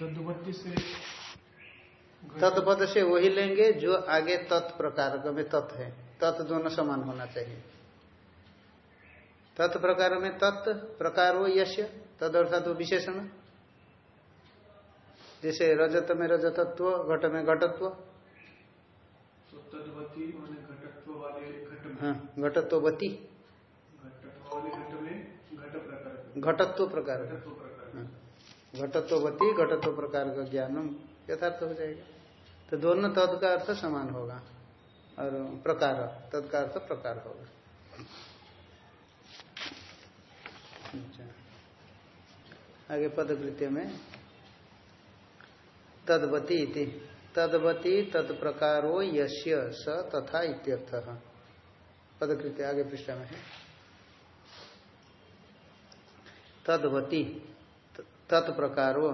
तद्वती से तत्पद से वही लेंगे जो आगे तत्प्रकार में तत् है। तत् दोनों समान होना चाहिए। तत्प्रकार में तत् प्रकार हो यश तद अर्थात वो विशेषण। जैसे रजत में रजतत्व घट में घटत्व। तो घटत्व वाले घट में। हाँ घटत्वती घटत्व प्रकार का घटत्व प्रकार हाँ। घटत्ववती घटत्व प्रकार का ज्ञानम, यथार्थ हो जाएगा। तो दोनों तद का अर्थ समान होगा, और प्रकार तद का अर्थ प्रकार होगा। अच्छा। आगे पदकृत्य में, तदवती इति, तदवती तत्प्रकारो यस्य स तथा इत्यर्थ। पदकृत्य आगे पृष्ठ में है। तदवती तत्प्रकारो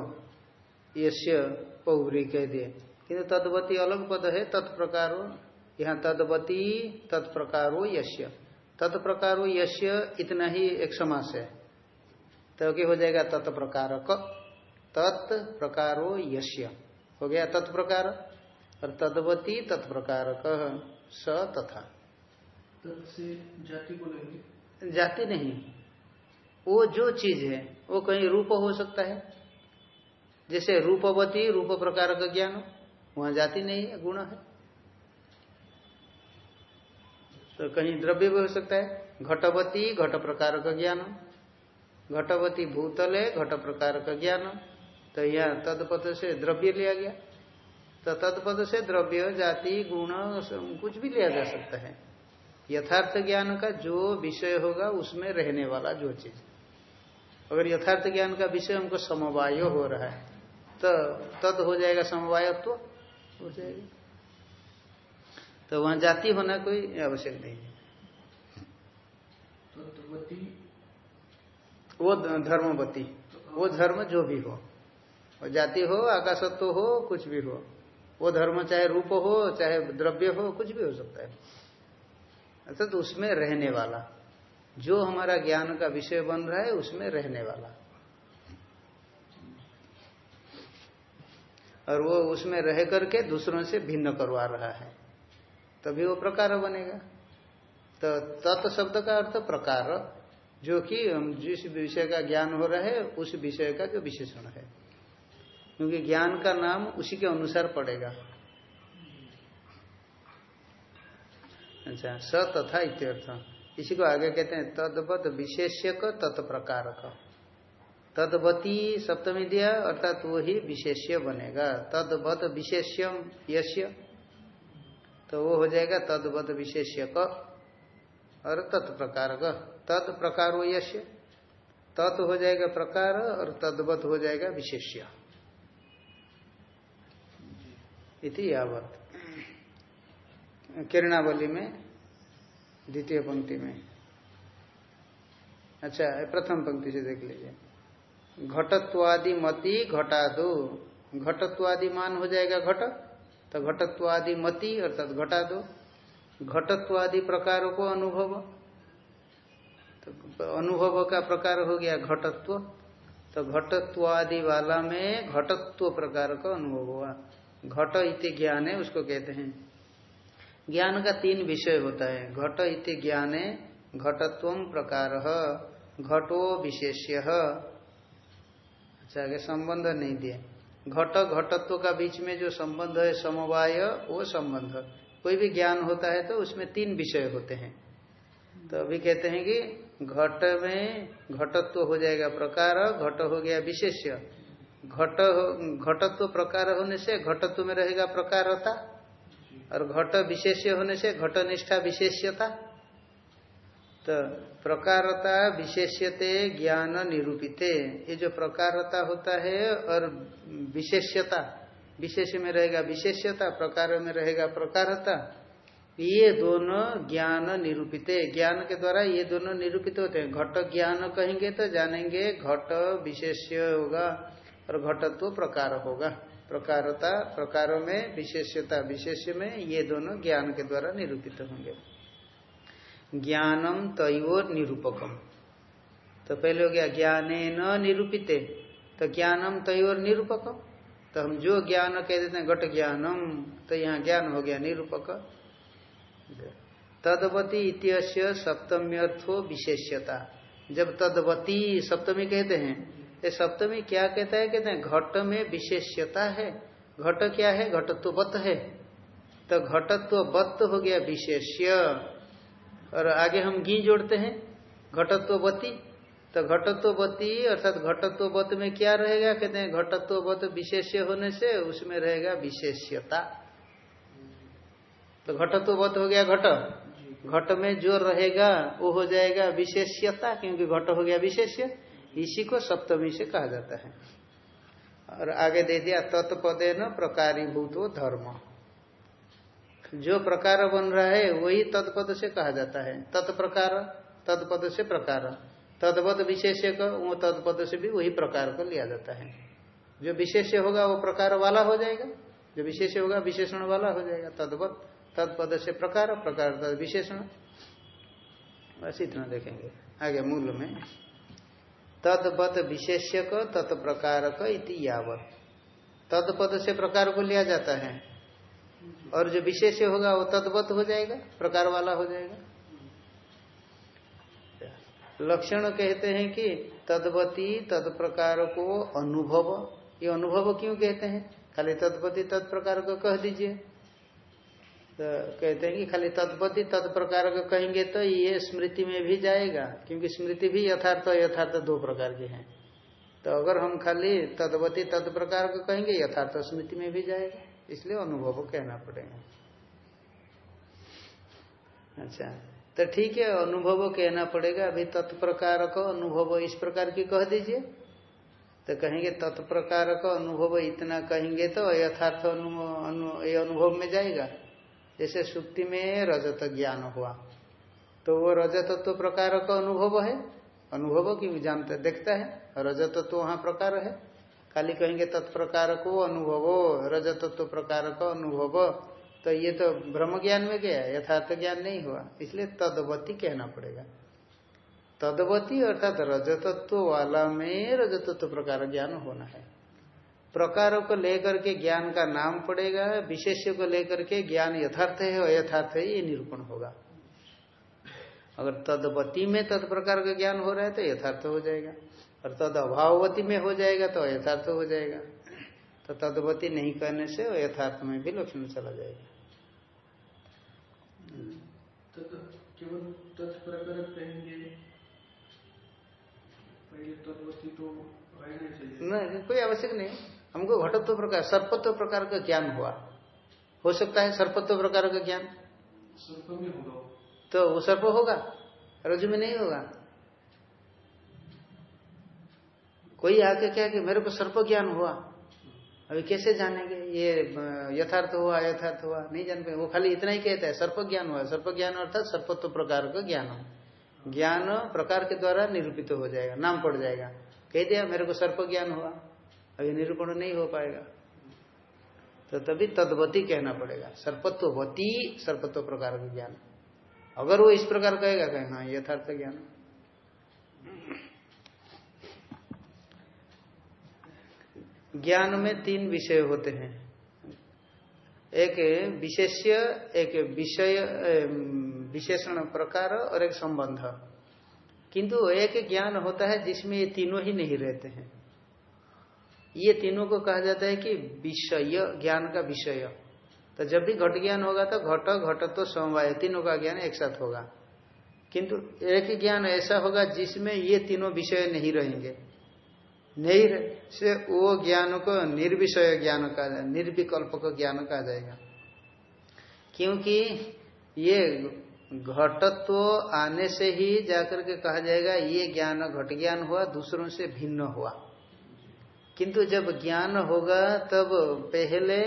यश्य पौरी कह दिए। किंतु तदवती अलग पद है तत्प्रकारो। यहाँ तदवती तत्प्रकारो यश्य तत्प्रकारो यश्य इतना ही एक समास है। तो क्या हो जाएगा? तत्प्रकारक। तत्प्रकारो यश्य हो गया तत्प्रकार? और तदवती तत्प्रकारक। स तथा। जाति को जाति नहीं। वो जो चीज़ है, वो कहीं रूप हो सकता है। जैसे रूपवती, रूप प्रकार का ज्ञान वहाँ जाति नहीं है, गुण है। तो कहीं द्रव्य भी हो सकता है। घटवती, घट प्रकार का ज्ञान घटवती भूतल है, घट प्रकार का ज्ञान तो यहाँ तदपद से द्रव्य लिया गया। तो तदपद से द्रव्य, जाति, गुण कुछ भी लिया जा सकता है। यथार्थ ज्ञान का जो विषय होगा, उसमें रहने वाला जो चीज़ अगर यथार्थ ज्ञान का विषय हमको समवाय हो रहा है तो तद हो जाएगा समवायत्व तो हो जाएगा। तो वहाँ जाति होना कोई आवश्यक नहीं है। वो धर्मवती वो धर्म जो भी हो। वो जाति हो आकाशत्व हो कुछ भी हो। वो धर्म चाहे रूप हो चाहे द्रव्य हो कुछ भी हो सकता है। अर्थात तो उसमें रहने वाला। जो हमारा ज्ञान का विषय बन रहा है, उसमें रहने वाला। और वो उसमें रह करके दूसरों से भिन्न करवा रहा है। तभी वो प्रकार बनेगा। तो तत् शब्द का अर्थ प्रकार, जो कि हम जिस विषय का ज्ञान हो रहा है, उस विषय का जो विशेषण है। क्योंकि ज्ञान का नाम उसी के अनुसार पड़ेगा। अच्छा स तथा इत्यर्थ। इसी को आगे कहते हैं, तदवत विशेष्य का तत्प्रकार तदवती सप्तमी दिया, अर्थात वो ही विशेष्य बनेगा। तदवत विशेष्यम यश्य तो वो हो जाएगा तदवत विशेष्य का और तत्प्रकार तत्प्रकार यश्य तत् हो जाएगा प्रकार और तद्वत हो जाएगा विशेष्य। इति यावत। किरणावली में द्वितीय पंक्ति में। अच्छा प्रथम पंक्ति से देख लीजिए। घटत्वादि मति घटा दो घटत्वादि मान हो जाएगा घट तो घटत्वादि मति अर्थात घटा दो घटत्वादि प्रकारों को अनुभव। तो अनुभव का प्रकार हो गया घटत्व। तो घटत्वादि वाला में घटत्व प्रकार का अनुभव हुआ। घट इति ज्ञान है, उसको कहते हैं। ज्ञान का तीन विषय होता है। घट इति ज्ञाने, घटत्व प्रकार, घटो विशेष्य। अच्छा आगे संबंध नहीं दिए। घट, घटत्व का बीच में जो संबंध है, समवाय वो संबंध। कोई भी ज्ञान होता है तो उसमें तीन विषय होते हैं। तो अभी कहते हैं कि घट में घटत्व हो जाएगा प्रकार, घट हो गया विशेष्य। घट घटत्व प्रकार होने से घटत्व में रहेगा प्रकारता। और घट विशेष्य होने से घट निष्ठा विशेष्यता। तो प्रकारता विशेष्यते, ज्ञान निरूपिते। ये जो प्रकारता होता है और विशेष्यता, विशेष में रहेगा विशेष्यता, प्रकार में रहेगा प्रकारता, ये दोनों ज्ञान निरूपित। ज्ञान के द्वारा ये दोनों निरूपित होते हैं। घट ज्ञान कहेंगे तो जानेंगे घट विशेष्य होगा और घटत्व तो प्रकार होगा। प्रकारता, प्रकारों में विशेष्यता विशेष में ये दोनों ज्ञान के द्वारा निरूपित होंगे। ज्ञानम तयोर निरूपकम। तो पहले हो गया ज्ञाने न निरूपित। तो ज्ञानम तयोर निरूपकम। तो हम जो ज्ञान कह देते हैं, घट ज्ञानम तो यहाँ ज्ञान हो गया निरूपक। तदवती इत्यस्य सप्तम्यर्थो विशेष्यता। जब तदवती सप्तमी कहते हैं ये सप्तमी क्या कहता है? कहते हैं घट में विशेष्यता है। घट क्या है? घटत्वत है। तो घटत्वत हो गया विशेष्य। और आगे हम घी जोड़ते हैं। घटत्वती तो घटत्वती अर्थात घटत्वत में क्या रहेगा? कहते हैं घटत्वत विशेष्य होने से उसमें रहेगा विशेष्यता। तो घटत्वत हो गया घट। घट में जो रहेगा वो हो जाएगा विशेष्यता क्योंकि घट हो गया विशेष्य। इसी को सप्तमी से कहा जाता है। और आगे दे दिया, तत्पदे न प्रकारीभूत धर्म। जो प्रकार बन रहा है, वही तत्पद से कहा जाता है। तत्प्रकार, तत्पद से प्रकार। तदवत विशेष्य वो तत्पद से भी वही प्रकार को लिया जाता है। जो विशेष्य होगा, वो प्रकार वाला हो जाएगा। जो विशेष होगा, विशेषण वाला हो जाएगा। तदवत तत्पद से प्रकार प्रकार विशेषण। बस इतना देखेंगे। आगे मूल में तदवत विशेष्य को इति यावत। तदपद से प्रकार को लिया जाता है। और जो विशेष होगा वो तदवत हो जाएगा, प्रकार वाला हो जाएगा। लक्षण कहते हैं कि तदवती तत्प्रकार को अनुभव। ये अनुभव क्यों कहते हैं? खाली तदपति तत्प्रकार को कह दीजिए। तो कहते हैं कि खाली तत्पति तत्प्रकार को कहेंगे तो ये स्मृति में भी जाएगा, क्योंकि स्मृति भी यथार्थ और यथार्थ दो प्रकार की है। तो अगर हम खाली तदवती तत्प्रकार को कहेंगे, यथार्थ स्मृति में भी जाएगा। इसलिए अनुभव कहना पड़ेगा। अच्छा तो ठीक है, अनुभव कहना पड़ेगा। अभी तत्प्रकार का अनुभव इस प्रकार की कह दीजिए। तो कहेंगे तत्प्रकार का अनुभव इतना कहेंगे तो यथार्थ अनुभव में जाएगा। जैसे सुक्ति में रजत ज्ञान हुआ। तो वो रजतत्व तो प्रकार का अनुभव है। अनुभव क्यों जानते, देखता है। रजतत्व तो वहाँ प्रकार है। खाली कहेंगे तत्प्रकार को अनुभव रजतत्व प्रकार का अनुभव। तो ये तो ब्रह्म ज्ञान में गया, यथार्थ ज्ञान नहीं हुआ। इसलिए तदवती कहना पड़ेगा। तदवती अर्थात रजतत्व वाला में रजतत्व प्रकार ज्ञान होना है। प्रकारों को लेकर के ज्ञान का नाम पड़ेगा विशेष्य को लेकर के ज्ञान यथार्थ है अयथार्थ है ये निरूपण होगा। अगर तदवती में तद प्रकार का ज्ञान हो रहा है तो यथार्थ हो जाएगा। और तद अभाववती में हो जाएगा तो अयथार्थ हो जाएगा। तो तदवती नहीं करने से यथार्थ में भी लक्षण चला जाएगा। केवल तत्प्रकार कहेंगे पहले तत्वती तो नहीं कोई आवश्यक नहीं। हमको घटत्व प्रकार सर्पत्व प्रकार का ज्ञान हुआ। हो सकता है सर्पत्व प्रकार का ज्ञान। सर्प में होगा। तो वो सर्प होगा रजु में नहीं होगा। कोई आके क्या कि मेरे को सर्प ज्ञान हुआ। अभी कैसे जानेंगे? ये यथार्थ हुआ यथार्थ हुआ नहीं जान पाए वो खाली इतना ही कहता है सर्प ज्ञान हुआ। सर्प ज्ञान अर्थात सर्पत्व प्रकार का ज्ञान। हो ज्ञान प्रकार के द्वारा निरूपित हो जाएगा नाम पड़ जाएगा। कह दिया मेरे को सर्प ज्ञान हुआ। अभी निरूपण नहीं हो पाएगा। तो तभी तदवती कहना पड़ेगा। सर्पत्वती सर्पत्व प्रकार का ज्ञान। अगर वो इस प्रकार कहेगा कहें हाँ यथार्थ ज्ञान। ज्ञान में तीन विषय होते हैं। एक विशेष्य, एक विषय विशेषण प्रकार और एक संबंध। किंतु एक ज्ञान होता है जिसमें ये तीनों ही नहीं रहते हैं। ये तीनों को कहा जाता है कि विषय ज्ञान का विषय। तो जब भी घट ज्ञान होगा तो घट घट तो समवाय तीनों का ज्ञान एक साथ होगा। किंतु एक ज्ञान ऐसा होगा जिसमें ये तीनों विषय नहीं रहेंगे। नहीं रहे, से वो ज्ञान को निर्विषय ज्ञान कहा जाए निर्विकल्प को ज्ञान कहा जाएगा। क्योंकि ये घटत्व आने से ही जाकर के कहा जाएगा ये ज्ञान घट ज्ञान हुआ दूसरों से भिन्न हुआ। किंतु जब ज्ञान होगा, तब पहले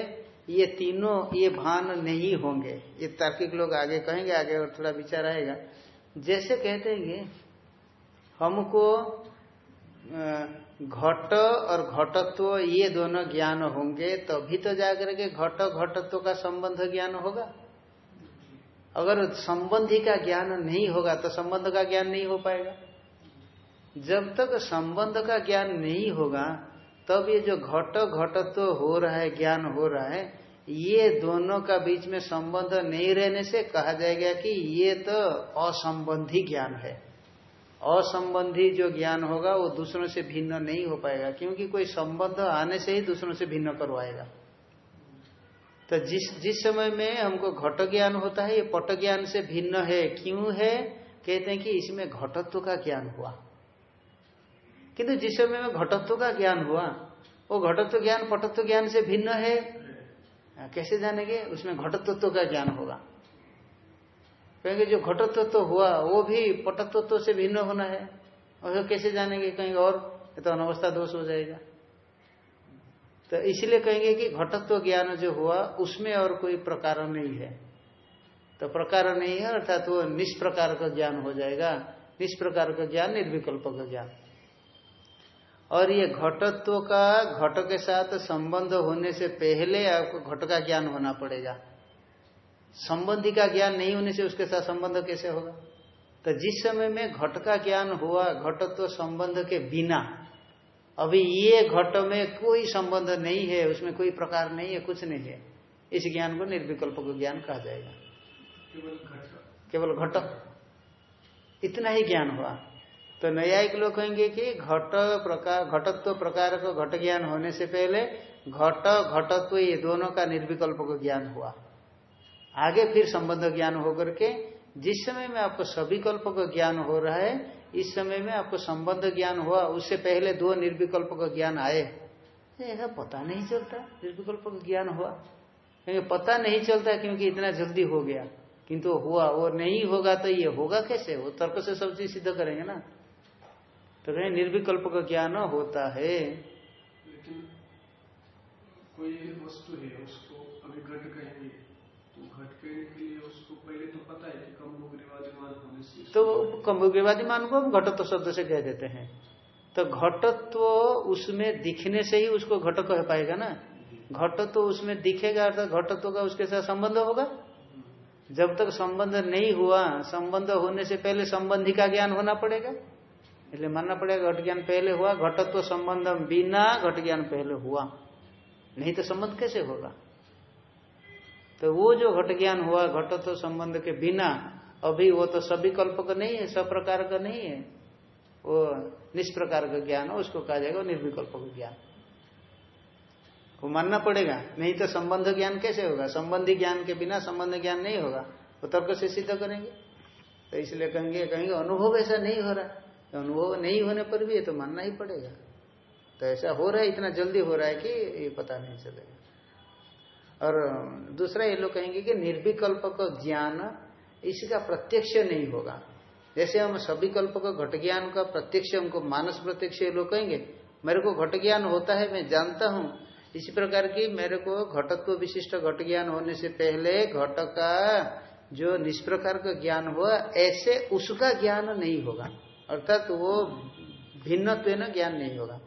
ये तीनों, ये भान नहीं होंगे। ये तार्किक लोग आगे कहेंगे, आगे और थोड़ा विचार आएगा। जैसे कहते हैं हमको घट और घटत्व ये दोनों ज्ञान होंगे, तभी तो जाकर के घट घटत्व का संबंध ज्ञान होगा। अगर संबंधी का ज्ञान नहीं होगा तो संबंध का ज्ञान नहीं हो पाएगा। जब तक संबंध का ज्ञान नहीं होगा तब ये जो घट घटत्व तो हो रहा है, ज्ञान हो रहा है, ये दोनों का बीच में संबंध नहीं रहने से कहा जाएगा कि ये तो असंबंधी ज्ञान है। असंबंधी जो ज्ञान होगा, वो दूसरों से भिन्न नहीं हो पाएगा, क्योंकि कोई संबंध आने से ही दूसरों से भिन्न करवाएगा। तो जिस जिस समय में हमको घट ज्ञान होता है, ये पट ज्ञान से भिन्न है। क्यों है? कहते हैं कि इसमें घटत्व का ज्ञान हुआ। किंतु जिस समय में घटत्व का ज्ञान हुआ, वो घटत्व ज्ञान, पटत्व ज्ञान से भिन्न है। कैसे जानेंगे? उसमें घटत्व का ज्ञान होगा। कहेंगे जो घटतत्व हुआ, वो भी पटत्व से भिन्न होना है। और कैसे जानेंगे? कहीं और तो अनवस्था दोष हो जाएगा। तो इसलिए कहेंगे कि घटत्व ज्ञान जो हुआ, उसमें और कोई प्रकार नहीं है। तो प्रकार नहीं है, अर्थात वो निष्प्रकार का ज्ञान हो जाएगा। निष्प्रकार का ज्ञान, निर्विकल्प का ज्ञान। और ये घटत्व का घट के साथ संबंध होने से पहले आपको घट का ज्ञान होना पड़ेगा। संबंधी का ज्ञान नहीं होने से उसके साथ संबंध कैसे होगा? तो जिस समय में घट का ज्ञान हुआ घटत्व संबंध के बिना अभी ये घट में कोई संबंध नहीं है उसमें कोई प्रकार नहीं है कुछ नहीं है इस ज्ञान को निर्विकल्प को ज्ञान कहा जाएगा। केवल घट। इतना ही ज्ञान हुआ। तो न्यायिक लोग कहेंगे कि घट प्रकार, घटत्व तो प्रकार को घट ज्ञान होने से पहले घट, घटत्व ये दोनों का निर्विकल्प को ज्ञान हुआ। आगे फिर संबंध ज्ञान होकर के जिस समय में आपको सभी कल्प का ज्ञान हो रहा है, इस समय में आपको संबंध ज्ञान हुआ, उससे पहले दो निर्विकल्प का ज्ञान आए। ऐसा पता नहीं चलता, निर्विकल्प का ज्ञान हुआ। क्योंकि पता नहीं चलता क्योंकि इतना जल्दी हो गया। किंतु हुआ वो नहीं होगा तो ये होगा कैसे? वो तर्क से सब चीज़ सिद्ध करेंगे ना। तो कहीं निर्विकल्प का ज्ञान होता है। लेकिन कोई वस्तु है उसको अभी घट कहेंगे। तो कम्बुग्रीवादिमान को हम घटत्व शब्द से कह देते हैं। तो घटत्व उसमें दिखने से ही उसको घट कह पाएगा ना। घटत्व उसमें दिखेगा अर्थात घटत्व का उसके साथ संबंध होगा। जब तक संबंध नहीं हुआ संबंध होने से पहले संबंधी का ज्ञान होना पड़ेगा। इसलिए मानना पड़ेगा घट ज्ञान पहले हुआ घटत्व तो संबंध बिना घट ज्ञान पहले हुआ नहीं तो संबंध कैसे होगा तो वो जो घट ज्ञान हुआ घटत्व तो संबंध के बिना अभी वो तो सभी कल्प का नहीं है सब प्रकार का नहीं है वो निष्प्रकार का ज्ञान उसको कहा जाएगा निर्विकल्प का ज्ञान वो मानना पड़ेगा नहीं तो संबंध ज्ञान कैसे होगा संबंधी ज्ञान के बिना संबंध ज्ञान नहीं होगा वो तर्क से सिद्ध करेंगे तो इसलिए कहेंगे कहेंगे अनुभव ऐसा नहीं हो रहा तो अनुभव नहीं होने पर भी ये तो मानना ही पड़ेगा। तो ऐसा हो रहा है, इतना जल्दी हो रहा है कि ये पता नहीं चलेगा। और दूसरा ये लोग कहेंगे कि निर्विकल्प का ज्ञान, इसका प्रत्यक्ष नहीं होगा। जैसे हम सभी कल्प का घट ज्ञान का प्रत्यक्ष, हमको मानस प्रत्यक्ष ये लोग कहेंगे, मेरे को घट ज्ञान होता है, मैं जानता हूँ। इसी प्रकार की मेरे को घटत्व विशिष्ट घट ज्ञान होने से पहले घट का जो निष्प्रकार का ज्ञान हुआ, ऐसे उसका ज्ञान नहीं होगा। अर्थात तो वो भिन्न ज्ञान नहीं होगा।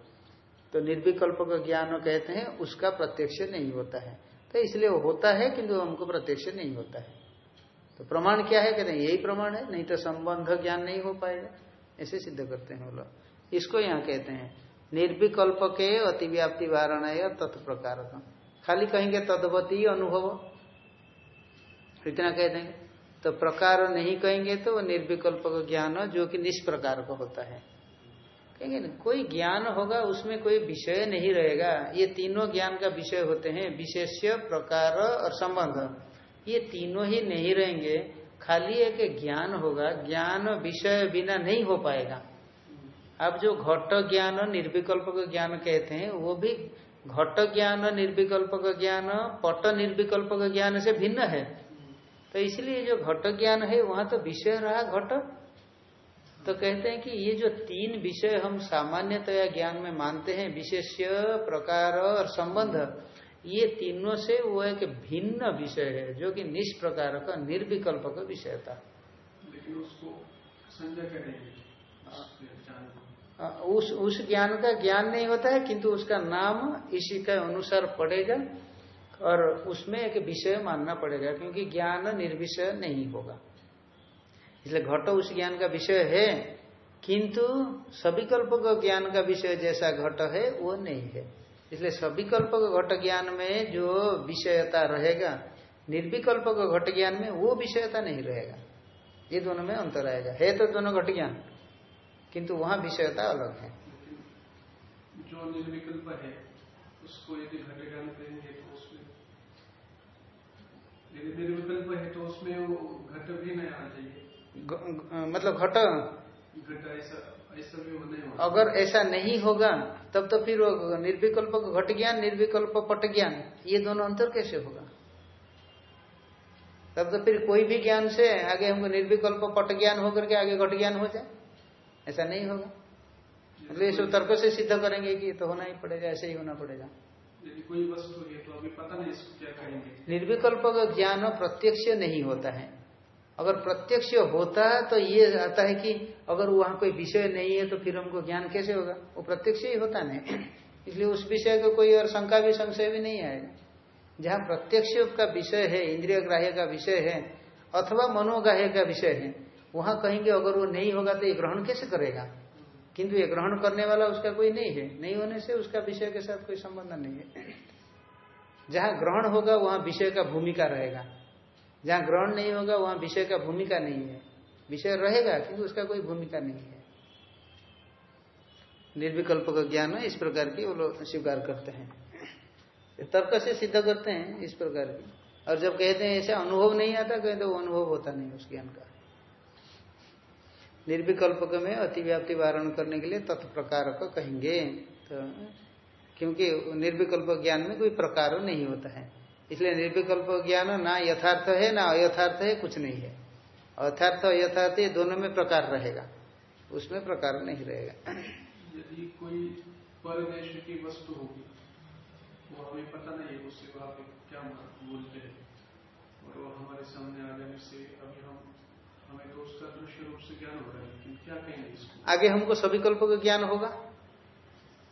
तो निर्विकल्प का ज्ञान कहते हैं, उसका प्रत्यक्ष नहीं होता है। तो इसलिए वो होता है, किंतु हमको प्रत्यक्ष नहीं होता है। तो प्रमाण क्या है? कहते हैं, यही प्रमाण है, नहीं तो संबंध ज्ञान नहीं हो पाएगा। ऐसे सिद्ध करते हैं लोग। इसको यहाँ कहते हैं, निर्विकल्प के अतिव्याप्ति वारण है तत्प्रकार खाली कहेंगे तदवती अनुभव। इतना कह देंगे। तो प्रकार नहीं कहेंगे तो निर्विकल्प का ज्ञान जो कि निष्प्रकार का होता है। कहेंगे ना, कोई ज्ञान होगा, उसमें कोई विषय नहीं रहेगा। ये तीनों ज्ञान का विषय होते हैं, विशेष्य, प्रकार और संबंध। ये तीनों ही नहीं रहेंगे, खाली एक ज्ञान होगा, ज्ञान विषय बिना नहीं हो पाएगा। अब जो घट ज्ञान, निर्विकल्प का ज्ञान कहते हैं, वो भी घट ज्ञान, निर्विकल्प का ज्ञान, पट निर्विकल्प का ज्ञान से भिन्न है। तो इसलिए जो घट ज्ञान है वहाँ तो विषय रहा घट। तो कहते हैं कि ये जो तीन विषय हम सामान्यतया ज्ञान में मानते हैं विशेष्य प्रकार और संबंध ये तीनों से वो एक भिन्न विषय है जो कि निष्प्रकार का निर्विकल्प का विषय था। लेकिन उसको उस उस ज्ञान का ज्ञान नहीं होता है किंतु उसका नाम इसी के अनुसार पड़ेगा। और उसमें एक विषय मानना पड़ेगा, क्योंकि ज्ञान निर्विषय नहीं होगा। इसलिए घट उस ज्ञान का विषय है, किंतु सविकल्प ज्ञान का विषय जैसा घट है, वो नहीं है। इसलिए सविकल्प घट ज्ञान में जो विषयता रहेगा निर्विकल्प घट ज्ञान में वो विषयता नहीं रहेगा। ये दोनों में अंतर आएगा। है तो दोनों घट ज्ञान, किंतु वहाँ विषयता अलग है। जो निर्विकल्प है, उसको यदि घट ज्ञान करेंगे तो उसमें यदि निर्विकल्प है तो उसमें वो घट भी नहीं आना चाहिए मतलब घट? घट ऐसा अगर ऐसा नहीं होगा तब तो फिर निर्विकल्प घट ज्ञान निर्विकल्प पट ज्ञान ये दोनों अंतर कैसे होगा? तब तो फिर कोई भी ज्ञान से आगे हमको निर्विकल्प पट ज्ञान होकर के आगे घट ज्ञान हो जाए। ऐसा नहीं होगा। मतलब ये सब तर्क से सिद्ध करेंगे कि तो होना ही पड़ेगा ऐसे ही होना पड़ेगा। कोई वस्तु है तो अभी पता नहीं इसको क्या निर्विकल्प का ज्ञान प्रत्यक्ष नहीं होता है। अगर प्रत्यक्ष होता है तो ये आता है कि अगर वहाँ कोई विषय नहीं है तो फिर हमको ज्ञान कैसे होगा? वो प्रत्यक्ष ही होता नहीं। इसलिए उस विषय का कोई और शंका भी, संशय भी नहीं आएगा। जहाँ प्रत्यक्ष का विषय है इंद्रिय ग्राह्य का विषय है, अथवा मनोग्राह्य का विषय है, वहाँ कहेंगे अगर वो नहीं होगा तो ये ग्रहण कैसे करेगा? किंतु ये ग्रहण करने वाला उसका कोई नहीं है। नहीं होने से उसका विषय के साथ कोई संबंध नहीं है। जहाँ ग्रहण होगा, वहाँ विषय का भूमिका रहेगा। जहाँ ग्रहण नहीं होगा, वहाँ विषय का भूमिका नहीं है। विषय रहेगा, किंतु उसका कोई भूमिका नहीं है। निर्विकल्प का ज्ञान इस प्रकार की वो लोग स्वीकार करते हैं। तर्क से सिद्ध करते हैं इस प्रकार की। और जब कहते हैं, ऐसा अनुभव नहीं आता कहते तो वो अनुभव होता नहीं उस ज्ञान का। निर्विकल्पक में अतिव्याप्ति वारण करने के लिए तत्प्रकार को कहेंगे। तो क्योंकि निर्विकल्प ज्ञान में कोई प्रकार नहीं होता है। इसलिए निर्विकल्प ज्ञान ना यथार्थ है, ना अयथार्थ है, कुछ नहीं है। अर्थार्थ अयथार्थ, ये दोनों में प्रकार रहेगा। उसमें प्रकार नहीं रहेगा। यदि कोई परदेश की वस्तु होगी वो हमें पता नहीं है उससे क्या बोलते हैं। और वो हमारे सामने आ जाने से अभी हम तो आगे हमको सभी कल्प का ज्ञान होगा।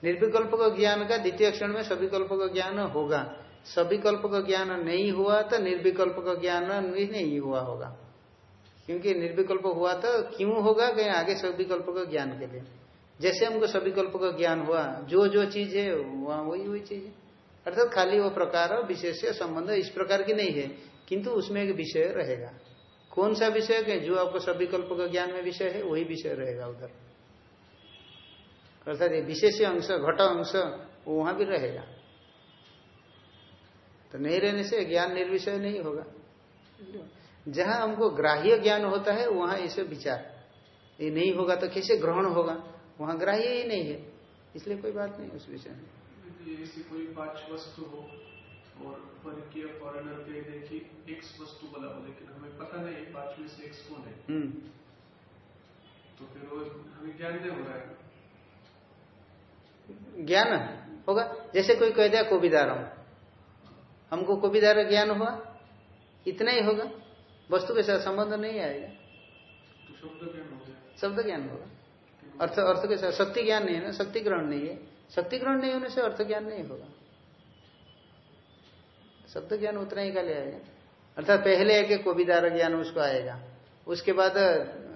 निर्विकल्प का ज्ञान का द्वितीय क्षण में सभी कल्प का ज्ञान होगा। सभी कल्प का ज्ञान नहीं हुआ तो निर्विकल्प का ज्ञान नहीं हुआ होगा। क्योंकि निर्विकल्प हुआ तो क्यों होगा? कहीं आगे सभी कल्प का ज्ञान के लिए। जैसे हमको सभी कल्प का ज्ञान हुआ जो जो चीज़ है, वहाँ वही वही चीज़ है। अर्थात खाली वो प्रकार विशेष संबंध इस प्रकार की नहीं है, किंतु उसमें एक विषय रहेगा। कौन सा विषय है? जो आपको सभी कल्प का ज्ञान में विषय है, वही विषय रहेगा उधर। अर्थात ये विशेष अंश, घट अंश, वो वहाँ भी रहेगा। तो नहीं रहने से ज्ञान निर्विषय नहीं होगा। जहाँ हमको ग्राह्य ज्ञान होता है, वहाँ इसे विचार। ये नहीं होगा तो कैसे ग्रहण होगा? वहाँ ग्राह्य ही नहीं है। इसलिए कोई बात नहीं उस विषय में। कोई पाँच वस्तु हो और परकीय फॉरेनर पे देखी एक्स वस्तु बोला हो लेकिन हमें पता नहीं पाँच में से एक्स कौन है। हम्म। तो फिर वो हमें ज्ञान नहीं हो रहा है। ज्ञान होगा। जैसे कोई कह दिया कोबिदारम हमको कोबिदार ज्ञान हुआ? इतना ही होगा। वस्तु के साथ संबंध नहीं आएगा। तो शब्द ज्ञान हो गया। शब्द ज्ञान होगा। अर्थ अर्थ के साथ शक्ति ज्ञान नहीं है ना? शक्ति ग्रहण नहीं है। शक्ति ग्रहण नहीं होने से अर्थ ज्ञान नहीं होगा। शब्द ज्ञान उतना ही का ले आएगा। अर्थात पहले है कि कोबिदार ज्ञान उसको आएगा। उसके बाद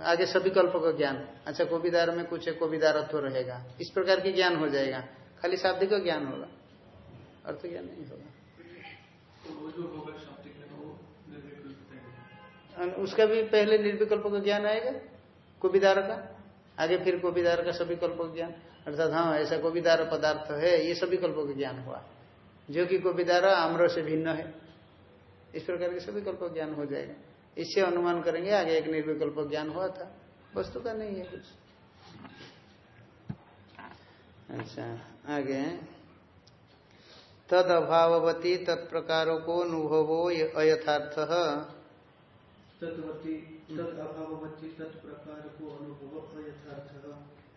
आगे सभी कल्प का ज्ञान। अच्छा कोबिदार में कुछ है कोबिदारत्व रहेगा। इस प्रकार की ज्ञान हो जाएगा। खाली शाब्दिक का ज्ञान होगा। अर्थ ज्ञान नहीं होगा। तो उसका भी पहले निर्विकल्प का ज्ञान आएगा कोबिदार का। आगे फिर कोबिदार का सभी कल्प का ज्ञान। अर्थात हाँ ऐसा कोबिदार पदार्थ है ये सभी कल्प का ज्ञान हुआ। जो कि कोबिदार आम्र से भिन्न है। इस प्रकार के सभी कल्प ज्ञान हो जाएगा। इससे अनुमान करेंगे आगे एक निर्विकल्प ज्ञान हुआ था। वस्तु का नहीं है कुछ। अच्छा आगे तद अभावती तत्प्रकारों को अनुभवो अयथार्थ।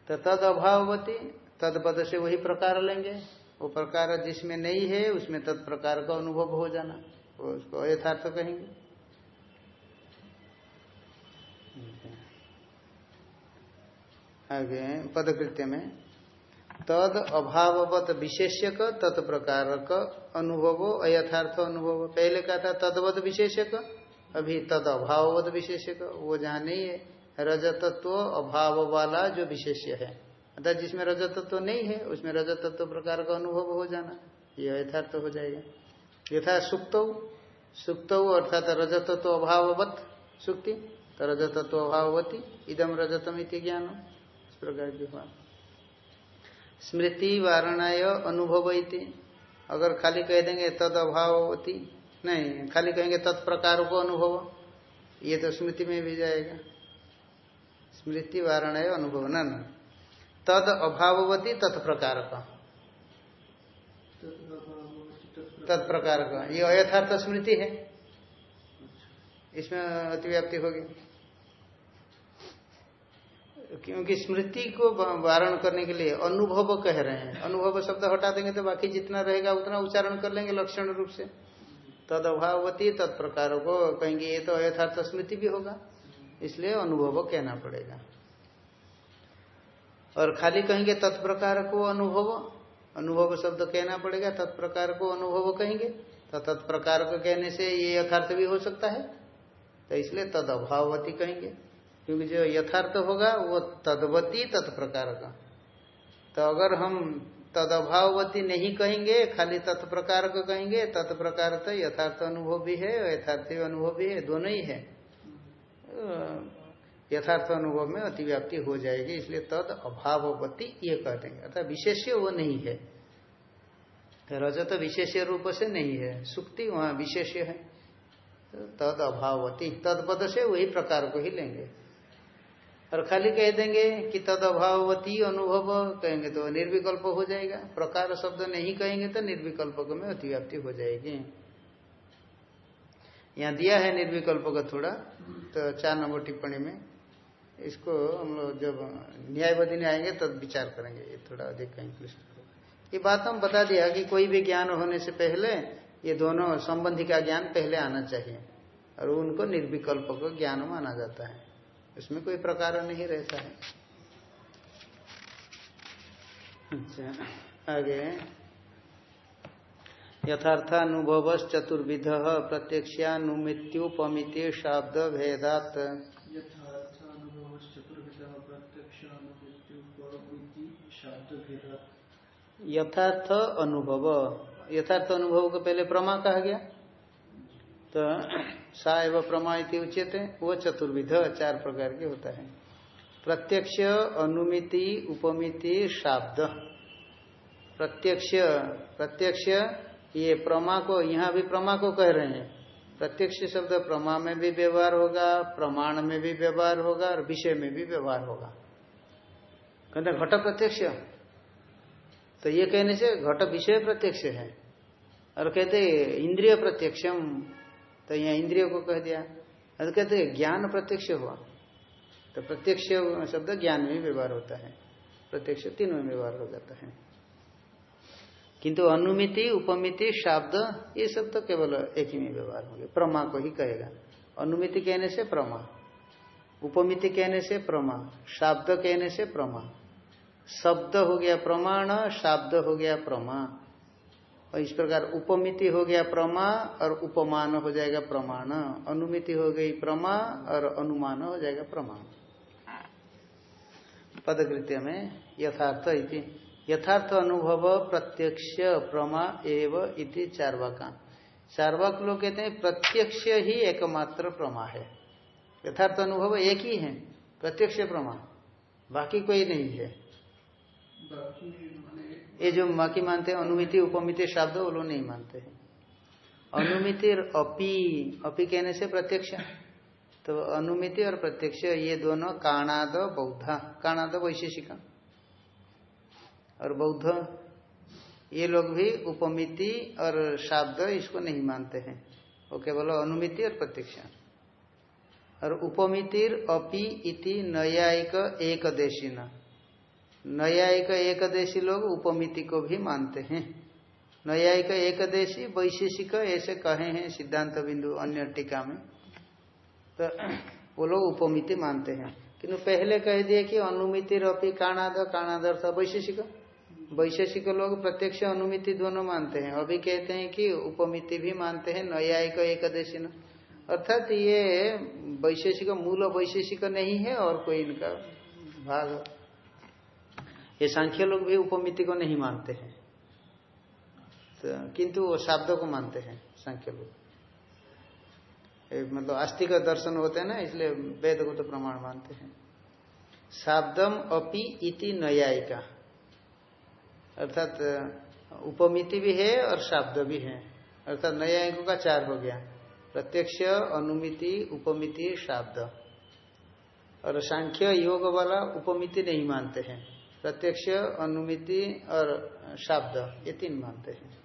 तो तद अभावती तद पद से वही प्रकार लेंगे। वो प्रकार जिसमें नहीं है, उसमें तत्प्रकार का अनुभव हो जाना। वो उसको अयथार्थ कहेंगे। आगे, पदकृत्य में, तद अभाववत विशेष्यक तत्प्रकार का अनुभव, अयथार्थ अनुभव। पहले कहा था तदवत विशेषक, अभी तद अभाववत विशेषक, वो जहाँ नहीं है। रजतत्व अभाव वाला जो विशेष्य है। अर्थात जिसमें रजतत्व नहीं है, उसमें रजत रजतत्व प्रकार का अनुभव हो जाना। यह यथार्थ तो हो जाएगा। यथा सुक्त सुक्त अर्थात रजतत्व अभाववत सुक्ति तो रजतत्व अभाववती इदम रजतम इति ज्ञान इस प्रकार की हुआ। स्मृति वारणाय अनुभव इति अगर खाली कह देंगे तद अभावती नहीं, खाली कहेंगे तत्प्रकार को अनुभव, ये तो स्मृति में भी जाएगा। स्मृति वारणाय अनुभव न। तद अभाववती तत्प्रकार का तत्प्रकार का ये अयथार्थ स्मृति है। इसमें अतिव्याप्ति होगी। क्योंकि स्मृति को वारण करने के लिए अनुभव कह रहे हैं। अनुभव शब्द हटा देंगे तो बाकी जितना रहेगा उतना उच्चारण कर लेंगे लक्षण रूप से। तद अभावती तत्प्रकार को कहेंगे, ये तो अयथार्थ स्मृति भी होगा। इसलिए अनुभव कहना पड़ेगा। और खाली कहेंगे तत्प्रकार को अनुभव अनुभव शब्द कहना पड़ेगा, तत्प्रकार को अनुभव कहेंगे तो तत्प्रकार को कहने से ये यथार्थ भी हो सकता है। तो इसलिए तद अभावती कहेंगे, क्योंकि जो यथार्थ होगा वो तदवती तत्प्रकार का। तो अगर हम तद अभावती नहीं कहेंगे, खाली तत्प्रकार को कहेंगे, तत्प्रकार तो यथार्थ अनुभव भी है यथार्थ अनुभव भी है, दोनों ही है। यथार्थ अनुभव में अतिव्याप्ति हो जाएगी, इसलिए तद अभाववती ये कह देंगे अर्थात विशेष्य वो नहीं है। रजत विशेष्य रूप से नहीं है, सुक्ति वहाँ विशेष्य है। तो तद अभावती तद पद से वही प्रकार को ही लेंगे। और खाली कह देंगे कि तद अभावती अनुभव, कहेंगे तो निर्विकल्प हो जाएगा। प्रकार शब्द नहीं कहेंगे तो निर्विकल्प में अतिव्याप्ति हो जाएगी। यहाँ दिया है निर्विकल्प का थोड़ा तो चार नंबर टिप्पणी में। इसको हम लोग जब न्यायवादी में आएँगे, तब तो विचार करेंगे। ये थोड़ा अधिक क्लिष्ट ये बात हम बता दिया कि कोई भी ज्ञान होने से पहले ये दोनों संबंधी का ज्ञान पहले आना चाहिए और उनको निर्विकल्प को ज्ञान माना जाता है। उसमें कोई प्रकार नहीं रहता है। अच्छा आगे। यथार्थानुभव चतुर्विध प्रत्यक्षानुमित्युपमिति शाब्द भेदात यथार्थ अनुभव। यथार्थ अनुभव को पहले प्रमा कहा गया? तो सा एवं प्रमा इति उचित वो चतुर्विध, चार प्रकार के होता है। प्रत्यक्ष, अनुमिति, उपमिति, शाब्द। प्रत्यक्ष प्रत्यक्ष, ये प्रमा को, यहाँ भी प्रमा को कह रहे हैं। प्रत्यक्ष शब्द प्रमा में भी व्यवहार होगा, प्रमाण में भी व्यवहार होगा, और विषय में भी व्यवहार होगा। कहते घट प्रत्यक्ष। तो ये कहने से घट विषय प्रत्यक्ष है। और कहते इंद्रिय प्रत्यक्षम। तो यहाँ इंद्रियों को कह दिया। तो कहते ज्ञान प्रत्यक्ष हुआ। तो प्रत्यक्ष शब्द ज्ञान में व्यवहार होता है। प्रत्यक्ष तीनों में व्यवहार हो जाता है। किंतु अनुमिति, उपमिति, शब्द, ये सब तो केवल एक ही में व्यवहार होंगे। प्रमा को ही कहेगा। अनुमिति कहने से प्रमा। उपमिति कहने से प्रमा। शब्द कहने से प्रमा। शब्द हो गया प्रमाण, शब्द हो गया प्रमा। और इस प्रकार उपमिति हो गया प्रमा और उपमान हो जाएगा प्रमाण। अनुमिति हो गई प्रमा और अनुमान हो जाएगा प्रमाण। पदकृत्य में यथार्थ इति। यथार्थ अनुभव प्रत्यक्ष प्रमा एव इति चार्वाका चार्वाक लोग कहते हैं प्रत्यक्ष ही एकमात्र प्रमा है। यथार्थ अनुभव एक ही है, प्रत्यक्ष प्रमा। बाकी कोई नहीं है। ये जो बाकी मानते हैं, अनुमिति, उपमिति शब्द, वो लोग नहीं मानते हैं। अनुमिति और अपी अपी कहने से प्रत्यक्ष तो अनुमिति और प्रत्यक्ष, ये दोनों काणाद बौद्ध। काणाद वैशेषिका। और बौद्ध, ये लोग भी उपमिति और शब्द इसको नहीं मानते हैं। वो केवल अनुमिति और प्रत्यक्ष। और उपमितिर अपि इति नयायिक एक देशी न नयायिक एकदेशी लोग उपमिति को भी मानते हैं। नयायिक एकदेशी, वैशेषिक, ऐसे कहे हैं सिद्धांत बिंदु अन्य टीका में। तो वो लोग उपमिति मानते हैं। किंतु पहले कह दिए कि अनुमिति रपी काणाद काणादर था वैशेषिक। वैशेषिक लोग प्रत्यक्ष अनुमिति दोनों मानते हैं। अभी कहते हैं कि उपमिति भी मानते हैं, नयायिक एकदेशी न। अर्थात ये वैशेषिक, मूल वैशेषिक नहीं है और कोई इनका भाग ये सांख्य लोग भी उपमिति को नहीं मानते हैं। तो किंतु वो शब्दों को मानते हैं, सांख्य लोग। मतलब आस्तिक दर्शन होते हैं ना, इसलिए वेद को तो प्रमाण मानते हैं। शाब्दम अपि इति न्यायिका। अर्थात, उपमिति भी है और शाब्द भी है। अर्थात नयायिकों का चार हो गया। प्रत्यक्ष, अनुमिति, उपमिति, शाब्द। और सांख्य योग वाला उपमिति नहीं मानते हैं। प्रत्यक्ष अनुमिति और शाब्द ये तीन मानते हैं।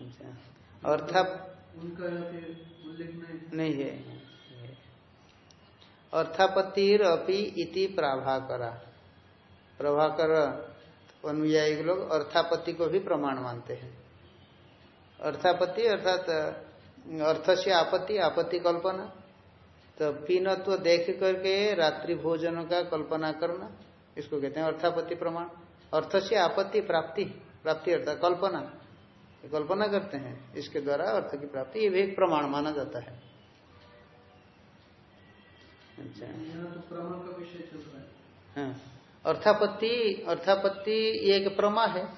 अच्छा। अर्थात उनका उल्लेख नहीं नहीं है। अर्थापत्तिर अपि इति प्रभाकरा। प्रभाकर अनुयायी लोग अर्थापत्ति को भी प्रमाण मानते हैं। अर्थापत्ति अर्थात अर्थ से आपत्ति आपत्ति कल्पना। तो पीनत्व देख करके रात्रि भोजन का कल्पना करना, इसको कहते हैं अर्थापत्ति प्रमाण। अर्थ से आपत्ति प्राप्ति प्राप्ति अर्थात कल्पना। कल्पना करते हैं, इसके द्वारा अर्थ की प्राप्ति, ये भी एक प्रमाण माना जाता है। अच्छा। हाँ। अर्थापत्ति अर्थापत्ति ये एक प्रमा है।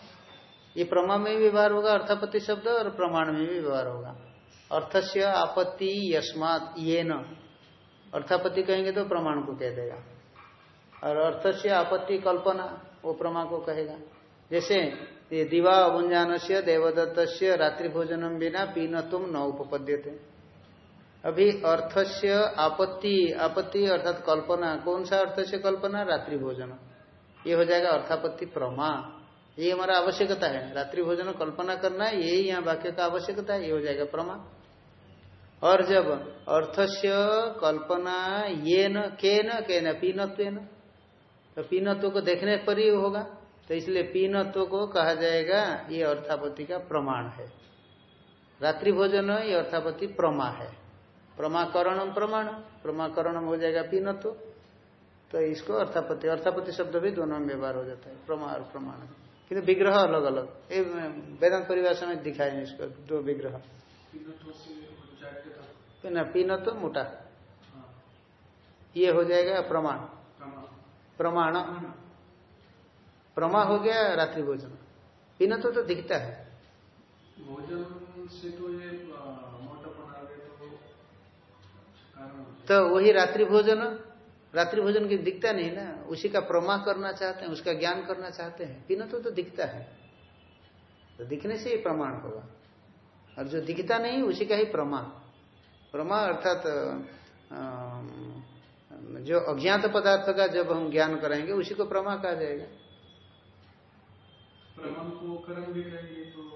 ये प्रमा में भी व्यवहार होगा, अर्थापत्ति शब्द और प्रमाण में भी व्यवहार होगा। अर्थस्य आपत्ति यस्मात ये न अर्थापत्ति कहेंगे तो प्रमाण को कह देगा। और अर्थस्य आपत्ति कल्पना, वो प्रमा को कहेगा। जैसे ये दिवा अभुंजान से देवदत्त से रात्रि भोजनम बिना पीन तुम न उपपद्य अभी अर्थस्य आपत्ति आपत्ति अर्थात कल्पना, कौन सा अर्थ से कल्पना? रात्रि भोजन। ये हो जाएगा अर्थापत्ति प्रमा। ये हमारा आवश्यकता है। रात्रि भोजन कल्पना करना, यही यहाँ वाक्य का आवश्यकता है, ये हो जाएगा प्रमा। और जब अर्थस्य कल्पना ये न के न के न पीनत्व न तो पीनत्व को देखने पर ही होगा। तो इसलिए पीनत्व को कहा जाएगा, ये अर्थापत्ति का प्रमाण है। रात्रि भोजन, ये अर्थापत्ति प्रमा है। प्रमाकरणम प्रमाण प्रमाकरणम हो जाएगा पीनत्व। तो इसको अर्थापत्ति अर्थापत्ति शब्द भी दोनों में व्यवहार हो जाता है, प्रमा और प्रमाण। किंतु विग्रह अलग अलग ये वेदांत परिभाषा में दिखाए इसको, दो विग्रह। ना पीन तो मोटा। ये हो जाएगा प्रमाण। प्रमाण। प्रमा हो गया रात्रि भोजन। पीना तो, तो दिखता है। भोजन से तो ये तो, तो वही रात्रि भोजन रात्रि भोजन की दिखता नहीं ना। उसी का प्रमा करना चाहते हैं उसका ज्ञान करना चाहते हैं। पीना तो, तो दिखता है। तो दिखने से ही प्रमाण होगा। और जो दिखता नहीं उसी का ही प्रमा। प्रमा अर्थात जो अज्ञात पदार्थ का जब हम ज्ञान कराएँगे उसी को प्रमा कहा जाएगा।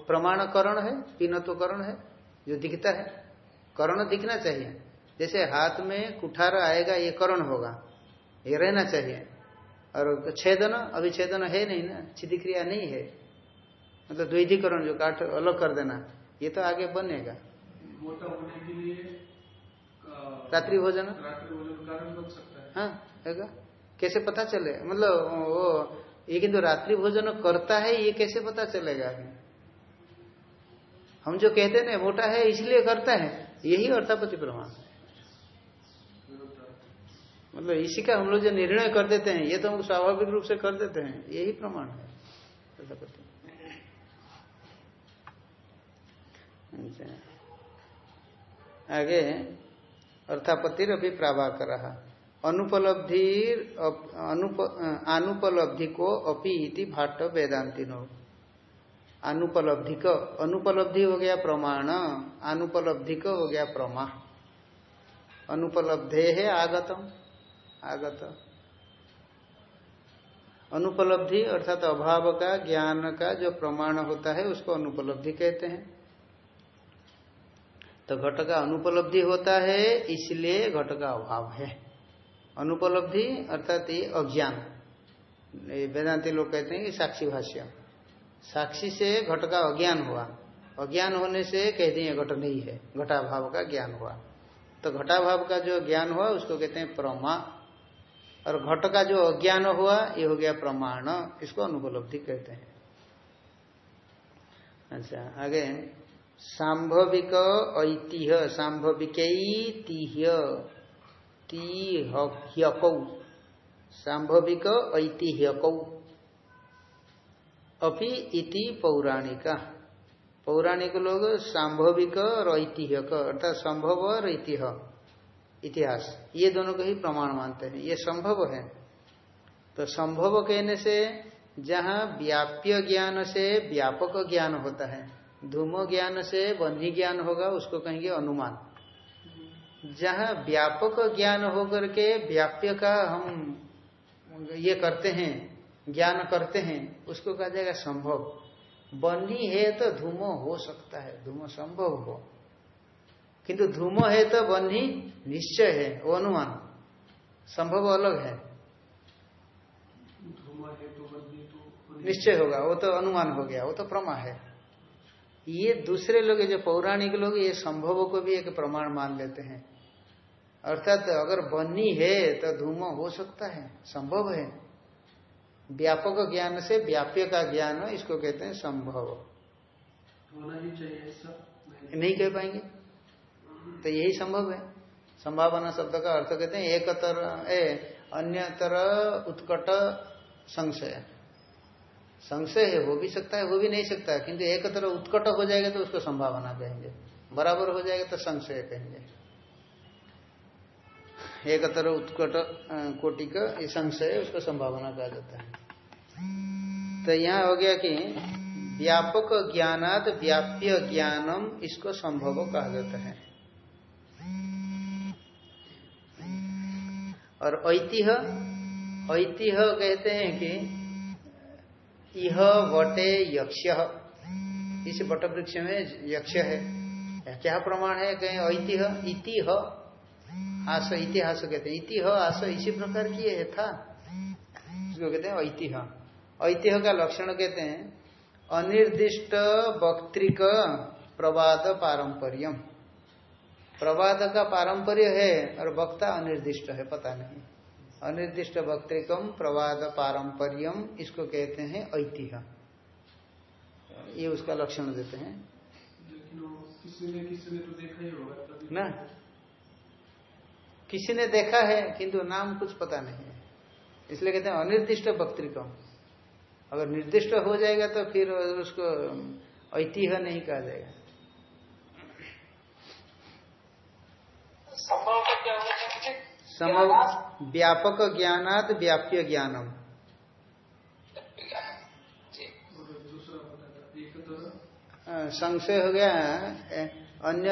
प्रमाण करण है पीनत्व करण है, जो दिखता है। करण दिखना चाहिए। जैसे हाथ में कुठार आएगा, ये करण होगा। ये रहना चाहिए। और छेदन अभी छेदन है नहीं ना? छिदी क्रिया नहीं है। मतलब द्विधिकरण जो काट अलग कर देना, ये तो आगे बनेगा। मोटा होने के लिए रात्रि भोजन? रात्रि भोजन कारण बन सकता है। कैसे पता चले? मतलब वो ये किंतु रात्रि भोजन करता है ये कैसे पता चलेगा हम जो कहते हैं मोटा है इसलिए करता है। यही अर्थापति प्रमाण मतलब इसी का हम लोग जो निर्णय कर देते हैं ये तो हम स्वाभाविक रूप से कर देते हैं। यही प्रमाण है। अच्छा। आगे अर्थापत्तिर अभी प्राभाकर अनुपलब्धि अनुप, अनुपलब्धि को अपी भाट वेदांति नो अनुपलब्धि अनुपलब्धि हो गया प्रमाण अनुपलब्धि को हो गया प्रमा। अनुपलब्धे है आगतम आगत। अनुपलब्धि अर्थात अभाव का ज्ञान का जो प्रमाण होता है उसको अनुपलब्धि कहते हैं। तो घट का अनुपलब्धि होता है, इसलिए घट का अभाव है। अनुपलब्धि अर्थात ये अज्ञान। वेदांति लोग कहते हैं कि साक्षी भाष्य साक्षी से घट का अज्ञान हुआ। अज्ञान होने से कह दिए घट नहीं है, घटाभाव का ज्ञान हुआ। तो घटाभाव का जो ज्ञान हुआ, उसको कहते हैं प्रमा। और घट का जो अज्ञान हुआ, ये हो गया प्रमाण। इसको अनुपलब्धि कहते हैं। अच्छा आगे सांभविक ऐतिह्य सांभविक सांभविक ऐतिह्यकौ अपि इति पौराणिका पौराणिक लोग सांभविक और ऐतिह्यक अर्थात संभव और ऐतिह्य इतिहास ये दोनों को ही प्रमाण मानते हैं ये संभव है तो संभव कहने से जहाँ व्याप्य ज्ञान से व्यापक ज्ञान होता है धूम ज्ञान से बन्ही ज्ञान होगा उसको कहेंगे अनुमान। जहाँ व्यापक ज्ञान होकर के व्याप्य का हम ये करते हैं ज्ञान करते हैं उसको कहा जाएगा संभव। बन्ही है तो धूमो हो सकता है धूमो संभव हो। किंतु धूमो है तो बन्ही निश्चय है वो अनुमान। संभव अलग है। निश्चय होगा वो तो अनुमान हो गया वो तो प्रमा है। ये दूसरे लोग जो पौराणिक लोग ये संभव को भी एक प्रमाण मान लेते हैं। अर्थात अगर बनी है तो धूम हो सकता है संभव है। व्यापक ज्ञान से व्याप्य का ज्ञान इसको कहते हैं संभव। होना ही चाहिए सब नहीं। कह पाएँगे? तो यही संभव है। संभावना शब्द का अर्थ कहते हैं एक तरह ए अन्य तरह उत्कट संशय। संशय है हो भी सकता है हो भी नहीं सकता किंतु एक तरह उत्कट हो जाएगा तो उसको संभावना कहेंगे। बराबर हो जाएगा तो संशय कहेंगे। एक तरह उत्कट कोटि का ये संशय उसको संभावना कहा जाता है। तो यहाँ हो गया कि व्यापक ज्ञानात व्याप्य ज्ञानम इसको संभव कहा जाता है। और ऐतिह्य ऐतिह्य कहते हैं कि इह वटे यक्ष इस वट वृक्ष में यक्ष है। क्या प्रमाण है? कहीं ऐतिह्य इति हास इतिहास कहते हैं। इति हास इसी प्रकार की है था इसको कहते हैं ऐतिह्य ऐतिह्य का लक्षण कहते हैं, अनिर्दिष्ट वक्तृक प्रवाद पारंपरियम। प्रवाद का पारंपर्य है और वक्ता अनिर्दिष्ट है, पता नहीं। अनिर्दिष्ट वक्तृकम प्रवाद पारंपरियम इसको कहते हैं ऐतिह्य ये उसका लक्षण देते हैं। किसी ने किसी ने तो देखा ही होगा ना। किसी ने देखा है किंतु नाम कुछ पता नहीं है। इसलिए कहते हैं अनिर्दिष्ट वक्तृकम अगर निर्दिष्ट हो जाएगा तो फिर उसको ऐतिह्य नहीं कहा जाएगा। संभव समव व्यापक ज्ञानात व्याप्य ज्ञानम। संशय हो गया अन्य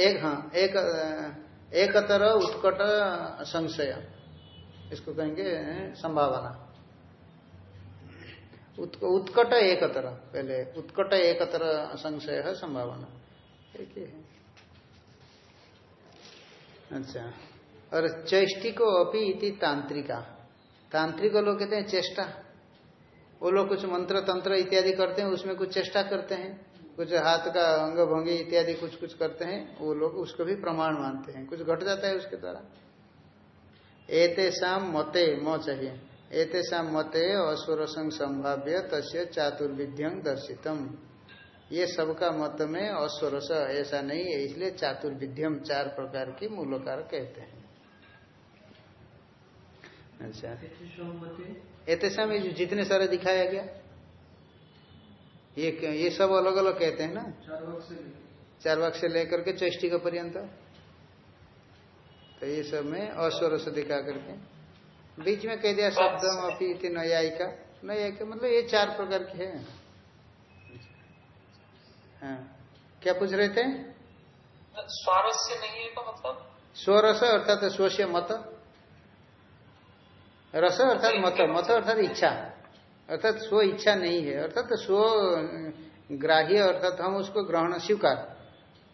एक हाँ एक एक तरह उत्कट संशय। इसको कहेंगे संभावना। उत्कट एक तरह पहले उत्कट एक तरह संशय है संभावना। एक ही है। अच्छा। और चैष्टिको अपी इति तांत्रिका। तांत्रिक लोग कहते हैं चेष्टा। वो लोग कुछ मंत्र, तंत्र इत्यादि करते हैं, उसमें कुछ चेष्टा करते हैं। कुछ हाथ का अंग, भंगी इत्यादि कुछ कुछ करते हैं, वो लोग उसको भी प्रमाण मानते हैं। कुछ घट जाता है उसके द्वारा। एतेषाम मते, म चाहिए। एतेषाम मते असुरसंग संभाव्य तस्य चातुर्विध्यं दर्शितम। ये सबका मत में अस्वरस ऐसा नहीं है, इसलिए चातुर्विध्यम चार प्रकार की मूलकार कहते हैं। अच्छा। में जितने सारे दिखाया गया ये ये सब अलग अलग कहते हैं ना। चार वाक से लेकर। के चैष्टि का पर्यंत। तो ये सब में अस्वर से दिखा करके। बीच में कह दिया शब्द अपनी न्यायिका। न्यायिका मतलब ये चार प्रकार के हैं। हाँ। क्या पूछ रहे थे? स्वारस्य नहीं है तो मतलब? स्वरस अर्थात स्वस्य मत। रस अर्थात मत मत अर्थात इच्छा। अर्थात स्व इच्छा नहीं है। अर्थात स्व ग्राह्य अर्थात हम उसको ग्रहण स्वीकार।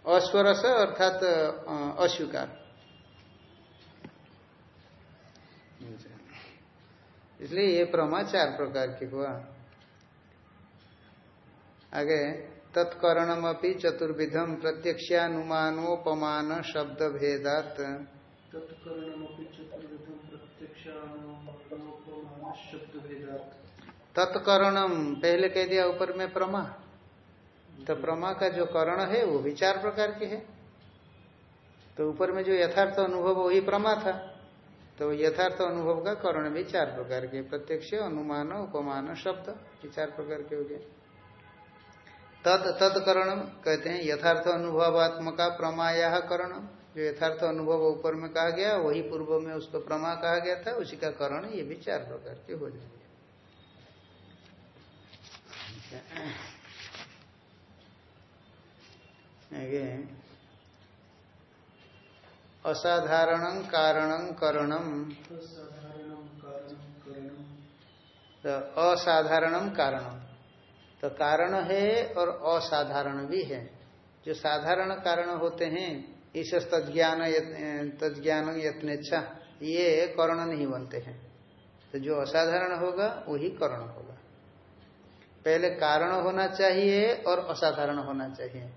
अस्वरस अर्थात अस्वीकार। इसलिए ये प्रमा चार प्रकार की हुआ। आगे तत्कर्णम अपनी चतुर्विधम प्रत्यक्षानुमानोपमान शब्द भेदात तत्कर्णम पहले कह दिया ऊपर में प्रमा। तो प्रमा का जो करण है, वो भी चार प्रकार के है। तो ऊपर में जो यथार्थ अनुभव, वही प्रमा था। तो यथार्थ अनुभव का करण भी चार प्रकार के, प्रत्यक्ष, अनुमान, उपमान, शब्द, ये चार प्रकार के हो गए। तत्, तत्करण, कहते हैं यथार्थ अनुभवात्मका प्रमाया करण। जो यथार्थ अनुभव ऊपर में कहा गया, वही पूर्व में उसको प्रमा कहा गया था, उसी का कारण ये भी चार प्रकार के हो जाएँगे असाधारण कारण करणम तो असाधारणम कारणम तो कारण है और असाधारण भी है। जो साधारण कारण होते हैं, इस तज्ञान तज्ञान यत्नेच्छा, ये कर्ण नहीं बनते हैं। तो जो असाधारण होगा, वही करण होगा। पहले कारण होना चाहिए और असाधारण होना चाहिए।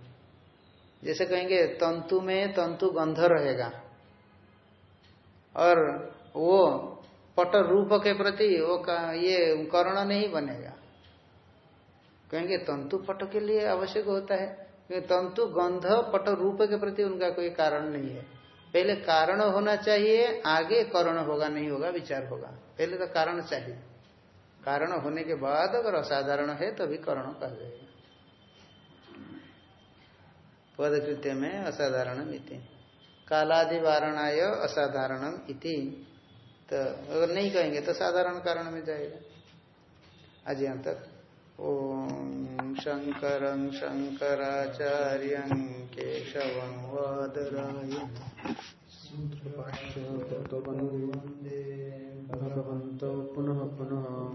जैसे कहेंगे, तंतु में तंतु गंध रहेगा। और वो पट रूप के प्रति वो ये कर्ण नहीं बनेगा। कहेंगे, तंतु पट के लिए आवश्यक होता है। तंतु गंध पट रूप के प्रति उनका कोई कारण नहीं है। पहले कारण होना चाहिए, आगे करण होगा, नहीं होगा, विचार होगा। पहले तो कारण चाहिए। कारण होने के बाद अगर असाधारण है, तभी तो कर्ण कह जाएगा। पदकृत्य में असाधारण इति। कालादि वारणाय असाधारणम इति। तो अगर नहीं कहेंगे तो साधारण कारण में जाएगा। आज यहाँ तक शंकर शंकराचार्य केशव वादराय। वंदे भगवत पुनः पुनः।